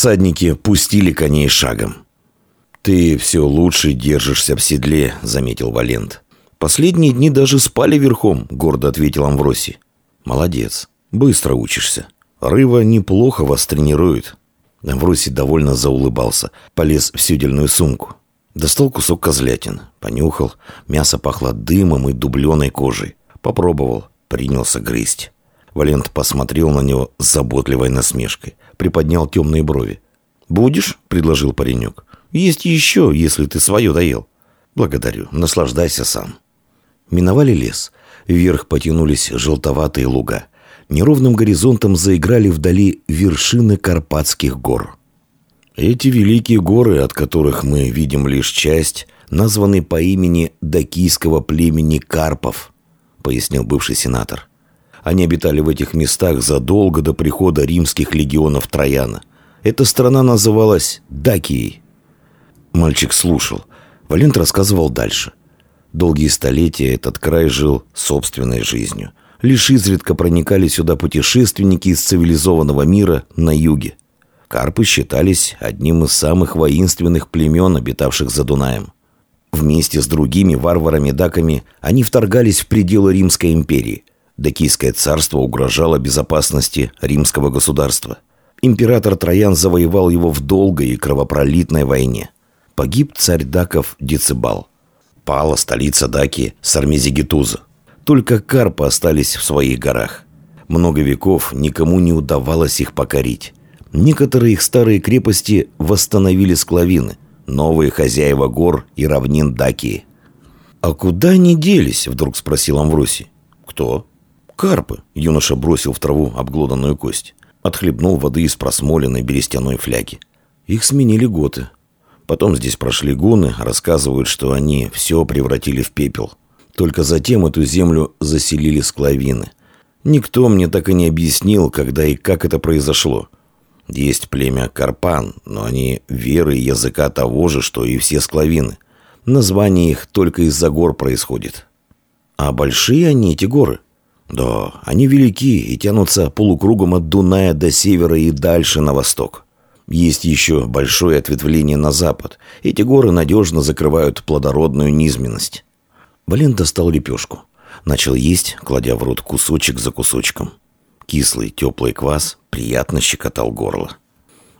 всадники пустили коней шагом. «Ты все лучше держишься в седле», — заметил Валент. «Последние дни даже спали верхом», — гордо ответил Амвросий. «Молодец. Быстро учишься. Рыва неплохо вас тренирует». Амвросий довольно заулыбался, полез в сюдельную сумку. Достал кусок козлятин, понюхал, мясо пахло дымом и дубленой кожей. Попробовал, принялся грызть. Валент посмотрел на него с заботливой насмешкой, приподнял темные брови. «Будешь?» — предложил паренек. «Есть еще, если ты свое доел». «Благодарю, наслаждайся сам». Миновали лес. Вверх потянулись желтоватые луга. Неровным горизонтом заиграли вдали вершины Карпатских гор. Эти великие горы, от которых мы видим лишь часть, названы по имени дакийского племени Карпов, пояснил бывший сенатор. Они обитали в этих местах задолго до прихода римских легионов Трояна. Эта страна называлась Дакией. Мальчик слушал. Валент рассказывал дальше. Долгие столетия этот край жил собственной жизнью. Лишь изредка проникали сюда путешественники из цивилизованного мира на юге. Карпы считались одним из самых воинственных племен, обитавших за Дунаем. Вместе с другими варварами-даками они вторгались в пределы Римской империи. Дакийское царство угрожало безопасности римского государства. Император Троян завоевал его в долгой и кровопролитной войне. Погиб царь даков Децибал. Пала столица Даки Сармезигетуза. Только карпы остались в своих горах. Много веков никому не удавалось их покорить. Некоторые их старые крепости восстановили склавины, новые хозяева гор и равнин Дакии. «А куда они делись?» – вдруг спросил Амвросий. «Кто?» «Карпы», – юноша бросил в траву обглоданную кость. Отхлебнул воды из просмоленной берестяной фляги. Их сменили готы. Потом здесь прошли гуны, рассказывают, что они все превратили в пепел. Только затем эту землю заселили склавины. Никто мне так и не объяснил, когда и как это произошло. Есть племя Карпан, но они веры и языка того же, что и все склавины. Название их только из-за гор происходит. А большие они, эти горы? Да, они велики и тянутся полукругом от Дуная до севера и дальше на восток. Есть еще большое ответвление на запад. Эти горы надежно закрывают плодородную низменность. Бален достал лепешку. Начал есть, кладя в рот кусочек за кусочком. Кислый, теплый квас приятно щекотал горло.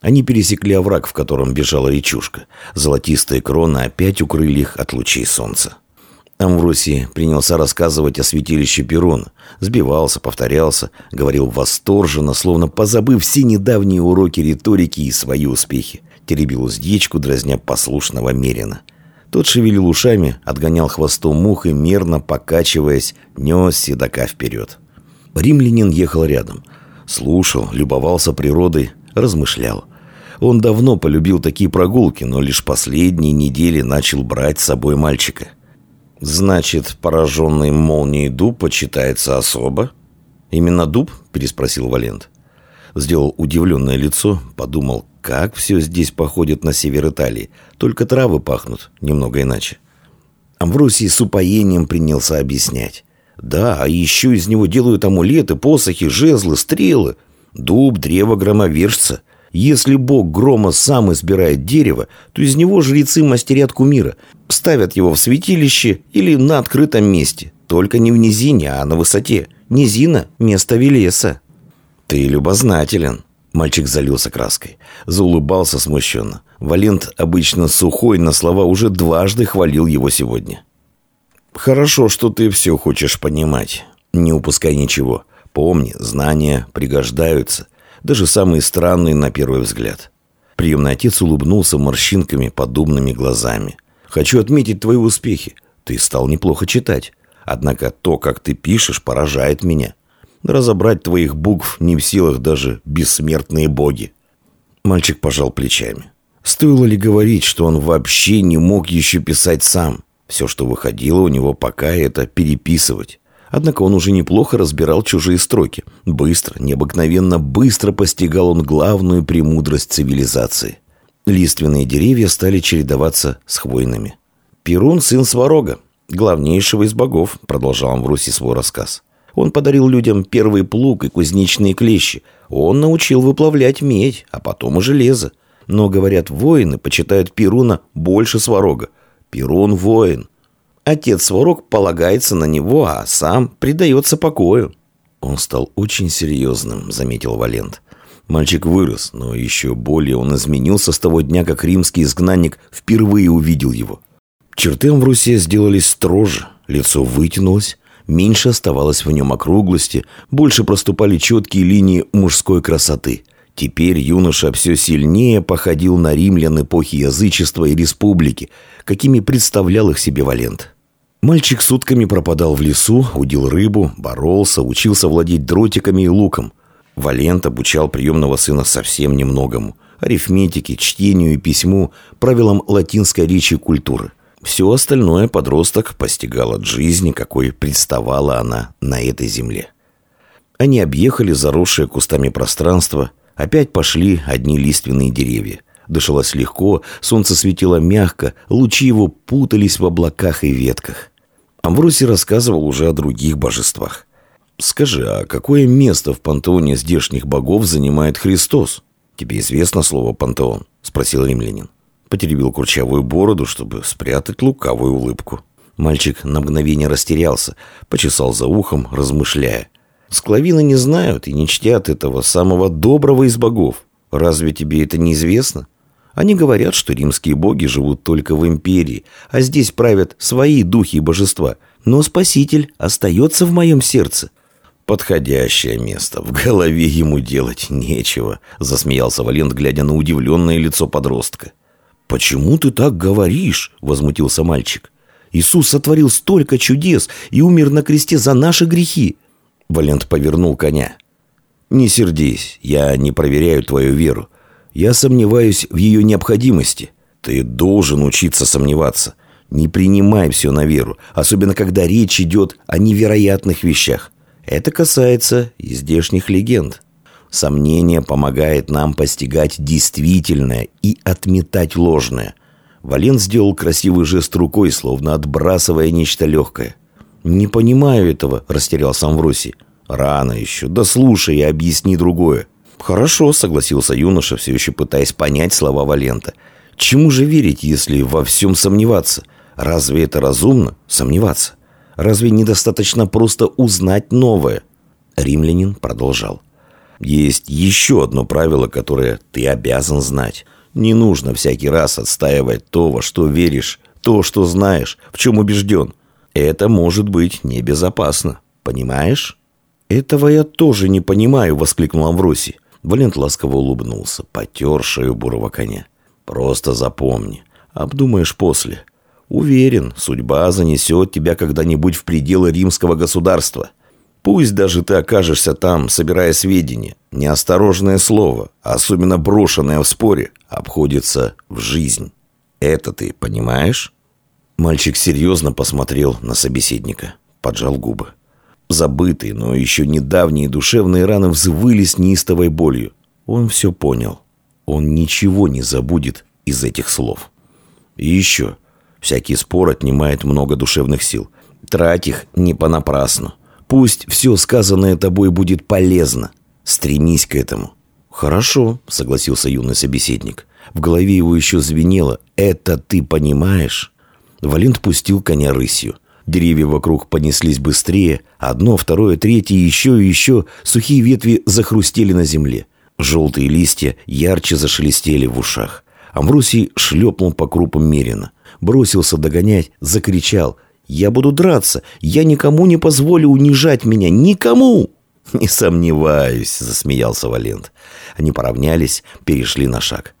Они пересекли овраг, в котором бежала речушка. Золотистые кроны опять укрыли их от лучей солнца. Амвросий принялся рассказывать о святилище Перуна. Сбивался, повторялся, говорил восторженно, словно позабыв все недавние уроки риторики и свои успехи. Теребил уздечку, дразня послушного Мерина. Тот шевелил ушами, отгонял хвостом мух и, мерно покачиваясь, нес седока вперед. Римлянин ехал рядом. Слушал, любовался природой, размышлял. Он давно полюбил такие прогулки, но лишь последние недели начал брать с собой мальчика. «Значит, пораженный молнией дуб почитается особо?» «Именно дуб?» – переспросил Валент. Сделал удивленное лицо, подумал, как все здесь походит на север Италии. Только травы пахнут немного иначе. Амвросий с упоением принялся объяснять. Да, а еще из него делают амулеты, посохи, жезлы, стрелы. Дуб, древо громовержца. Если бог грома сам избирает дерево, то из него жрецы мастерят кумира. Ставят его в святилище или на открытом месте. Только не в низине, а на высоте. Низина – место Велеса. Ты любознателен. Мальчик залился краской. Заулыбался смущенно. Валент, обычно сухой на слова, уже дважды хвалил его сегодня. «Хорошо, что ты все хочешь понимать. Не упускай ничего. Помни, знания пригождаются. Даже самые странные на первый взгляд». Приемный отец улыбнулся морщинками, подобными глазами. «Хочу отметить твои успехи. Ты стал неплохо читать. Однако то, как ты пишешь, поражает меня. Разобрать твоих букв не в силах даже бессмертные боги». Мальчик пожал плечами. Стоило ли говорить, что он вообще не мог еще писать сам? Все, что выходило у него пока, это переписывать. Однако он уже неплохо разбирал чужие строки. Быстро, необыкновенно быстро постигал он главную премудрость цивилизации. Лиственные деревья стали чередоваться с хвойными. «Перун – сын Сварога, главнейшего из богов», – продолжал Амвросий свой рассказ. Он подарил людям первый плуг и кузнечные клещи. Он научил выплавлять медь, а потом и железо. Но, говорят, воины почитают Перуна больше Сварога. Перун – воин. Отец Сварог полагается на него, а сам предается покою. Он стал очень серьезным, заметил Валент. Мальчик вырос, но еще более он изменился с того дня, как римский изгнанник впервые увидел его. Черты Амврусия сделались строже, лицо вытянулось, меньше оставалось в нем округлости, больше проступали четкие линии мужской красоты. Теперь юноша все сильнее походил на римлян эпохи язычества и республики, какими представлял их себе Валент. Мальчик сутками пропадал в лесу, удил рыбу, боролся, учился владеть дротиками и луком. Валент обучал приемного сына совсем немногому. Арифметике, чтению и письму, правилам латинской речи и культуры. Все остальное подросток постигал от жизни, какой представала она на этой земле. Они объехали заросшее кустами пространство, опять пошли одни лиственные деревья. Дышалось легко, солнце светило мягко, лучи его путались в облаках и ветках. Амвросий рассказывал уже о других божествах. «Скажи, а какое место в пантеоне здешних богов занимает Христос? Тебе известно слово «пантеон»?» – спросил римлянин. Потеребил курчавую бороду, чтобы спрятать лукавую улыбку. Мальчик на мгновение растерялся, почесал за ухом, размышляя. «Склавины не знают и не чтят этого самого доброго из богов. Разве тебе это неизвестно?» Они говорят, что римские боги живут только в империи, а здесь правят свои духи и божества. Но Спаситель остается в моем сердце. «Подходящее место. В голове ему делать нечего», — засмеялся Валент, глядя на удивленное лицо подростка. «Почему ты так говоришь?» — возмутился мальчик. «Иисус сотворил столько чудес и умер на кресте за наши грехи». Валент повернул коня. «Не сердись, я не проверяю твою веру. Я сомневаюсь в ее необходимости. Ты должен учиться сомневаться. Не принимай все на веру, особенно когда речь идет о невероятных вещах. Это касается и здешних легенд. Сомнение помогает нам постигать действительное и отметать ложное. Вален сделал красивый жест рукой, словно отбрасывая нечто легкое. «Не понимаю этого», — растерялся Амвросий. «Рано еще. Да слушай и объясни другое». «Хорошо», — согласился юноша, все еще пытаясь понять слова Валента. «Чему же верить, если во всем сомневаться? Разве это разумно? Сомневаться? Разве недостаточно просто узнать новое?» Римлянин продолжал. «Есть еще одно правило, которое ты обязан знать. Не нужно всякий раз отстаивать то, во что веришь, то, что знаешь, в чем убежден. Это может быть небезопасно. Понимаешь?» «Этого я тоже не понимаю», — воскликнул Амвросий. Валент ласково улыбнулся, потер шею бурого коня. «Просто запомни. Обдумаешь после. Уверен, судьба занесет тебя когда-нибудь в пределы римского государства. Пусть даже ты окажешься там, собирая сведения. Неосторожное слово, особенно брошенное в споре, обходится в жизнь. Это ты понимаешь?» Мальчик серьезно посмотрел на собеседника, поджал губы. Забытые, но еще недавние душевные раны взвыли с неистовой болью. Он все понял. Он ничего не забудет из этих слов. И еще. Всякий спор отнимает много душевных сил. Трать их не понапрасну. Пусть все сказанное тобой будет полезно. Стремись к этому. «Хорошо», — согласился юный собеседник. В голове его еще звенело. «Это ты понимаешь?» Валент пустил коня рысью. Деревья вокруг понеслись быстрее. Одно, второе, третье, еще и еще. Сухие ветви захрустели на земле. Желтые листья ярче зашелестели в ушах. Амвросий шлепнул по крупам меренно. Бросился догонять, закричал. «Я буду драться! Я никому не позволю унижать меня! Никому!» «Не сомневаюсь», — засмеялся Валент. Они поравнялись, перешли на шаг.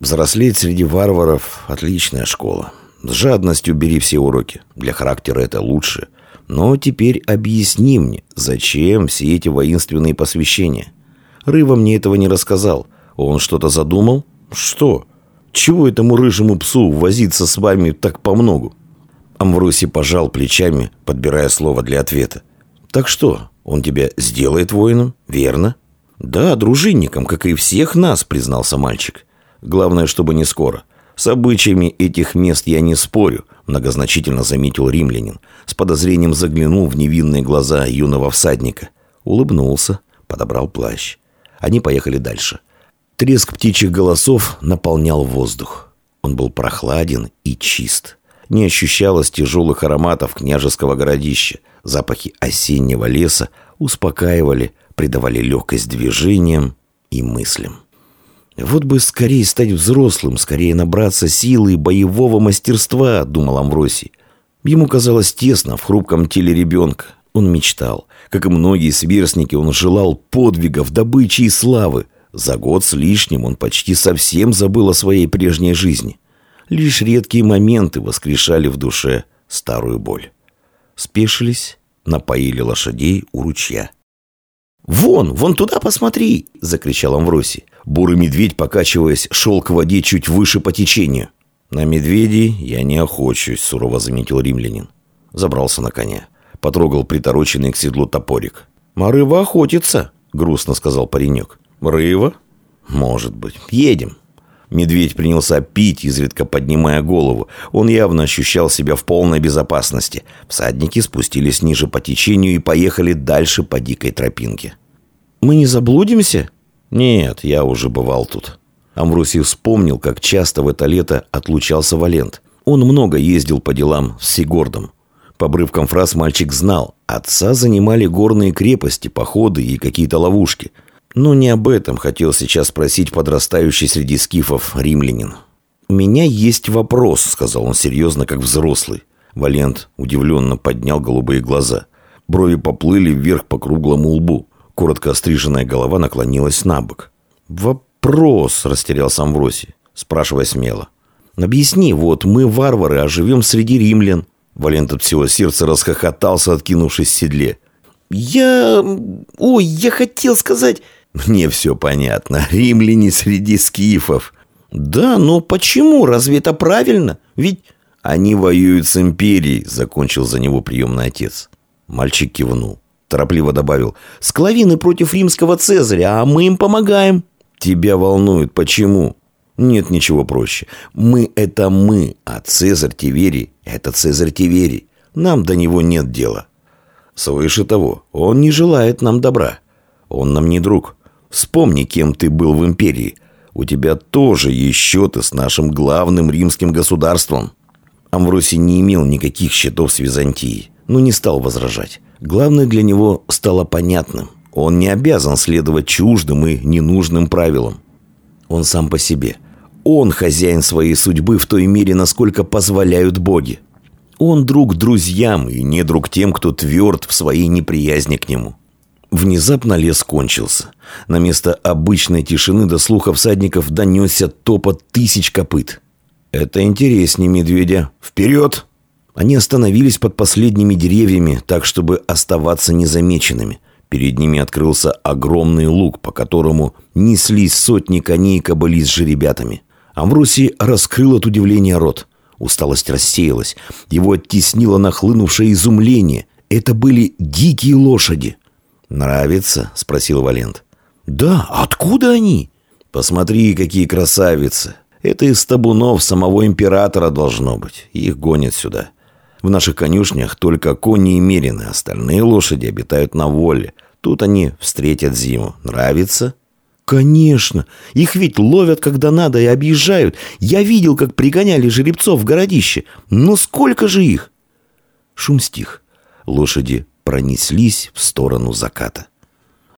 «Взрослеть среди варваров — отличная школа. С жадностью бери все уроки. Для характера это лучше. Но теперь объясни мне, зачем все эти воинственные посвящения? Рыва мне этого не рассказал. Он что-то задумал? Что? Чего этому рыжему псу возиться с вами так по многу? Амвросий пожал плечами, подбирая слово для ответа. «Так что, он тебя сделает воином, верно?» «Да, дружинником, как и всех нас», — признался мальчик. «Главное, чтобы не скоро. «С обычаями этих мест я не спорю», — многозначительно заметил римлянин. С подозрением заглянул в невинные глаза юного всадника. Улыбнулся, подобрал плащ. Они поехали дальше. Треск птичьих голосов наполнял воздух. Он был прохладен и чист. Не ощущалось тяжелых ароматов княжеского городища. Запахи осеннего леса успокаивали, придавали легкость движениям и мыслям. «Вот бы скорее стать взрослым, скорее набраться силы и боевого мастерства», — думал Амвросий. Ему казалось тесно в хрупком теле ребенка. Он мечтал. Как и многие сверстники, он желал подвигов, добычи и славы. За год с лишним он почти совсем забыл о своей прежней жизни. Лишь редкие моменты воскрешали в душе старую боль. Спешились, напоили лошадей у ручья. «Вон, вон туда посмотри!» – закричал Амвросий. Бурый медведь, покачиваясь, шел к воде чуть выше по течению. «На медведей я не охочусь», – сурово заметил римлянин. Забрался на коня. Потрогал притороченный к седлу топорик. «Марыва охотится», – грустно сказал паренек. «Рыва?» «Может быть. Едем». Медведь принялся пить, изредка поднимая голову. Он явно ощущал себя в полной безопасности. Всадники спустились ниже по течению и поехали дальше по дикой тропинке. «Мы не заблудимся?» «Нет, я уже бывал тут». Амвросий вспомнил, как часто в это лето отлучался Валент. Он много ездил по делам с Сигордом. По обрывкам фраз мальчик знал, отца занимали горные крепости, походы и какие-то ловушки – но не об этом хотел сейчас спросить подрастающий среди скифов римлянин. «У меня есть вопрос», — сказал он серьезно, как взрослый. Валент удивленно поднял голубые глаза. Брови поплыли вверх по круглому лбу. Коротко остриженная голова наклонилась на бок. «Вопрос», — растерялся Амвросий, спрашивая смело. «Объясни, вот мы варвары, а живем среди римлян». Валент от всего сердца расхохотался, откинувшись в седле. «Я... Ой, я хотел сказать...» Мне все понятно. Римляне среди скифов. Да, но почему? Разве это правильно? Ведь они воюют с империей, закончил за него приемный отец. Мальчик кивнул. Торопливо добавил. Склавины против римского цезаря, а мы им помогаем. Тебя волнует. Почему? Нет ничего проще. Мы – это мы, а Цезарь Тиверий – это Цезарь Тиверий. Нам до него нет дела. Свыше того, он не желает нам добра. Он нам не друг. Вспомни, кем ты был в империи. У тебя тоже есть счеты с нашим главным римским государством». Амвросий не имел никаких счетов с Византией, но не стал возражать. Главное для него стало понятным. Он не обязан следовать чуждым и ненужным правилам. Он сам по себе. Он хозяин своей судьбы в той мере, насколько позволяют боги. Он друг друзьям и не друг тем, кто тверд в своей неприязни к нему. Внезапно лес кончился. На место обычной тишины до слуха всадников донесся топот тысяч копыт. «Это интереснее медведя. Вперед!» Они остановились под последними деревьями, так, чтобы оставаться незамеченными. Перед ними открылся огромный луг, по которому неслись сотни коней и кобыли с жеребятами. Амвросий раскрыл от удивления рот. Усталость рассеялась. Его оттеснило нахлынувшее изумление. Это были дикие лошади. «Нравится?» – спросил Валент. «Да, откуда они?» «Посмотри, какие красавицы! Это из табунов самого императора должно быть. Их гонят сюда. В наших конюшнях только кони и мерины, остальные лошади обитают на воле. Тут они встретят зиму. Нравится?» «Конечно! Их ведь ловят, когда надо, и объезжают. Я видел, как пригоняли жеребцов в городище. Но сколько же их?» Шум стих. Лошади пронеслись в сторону заката.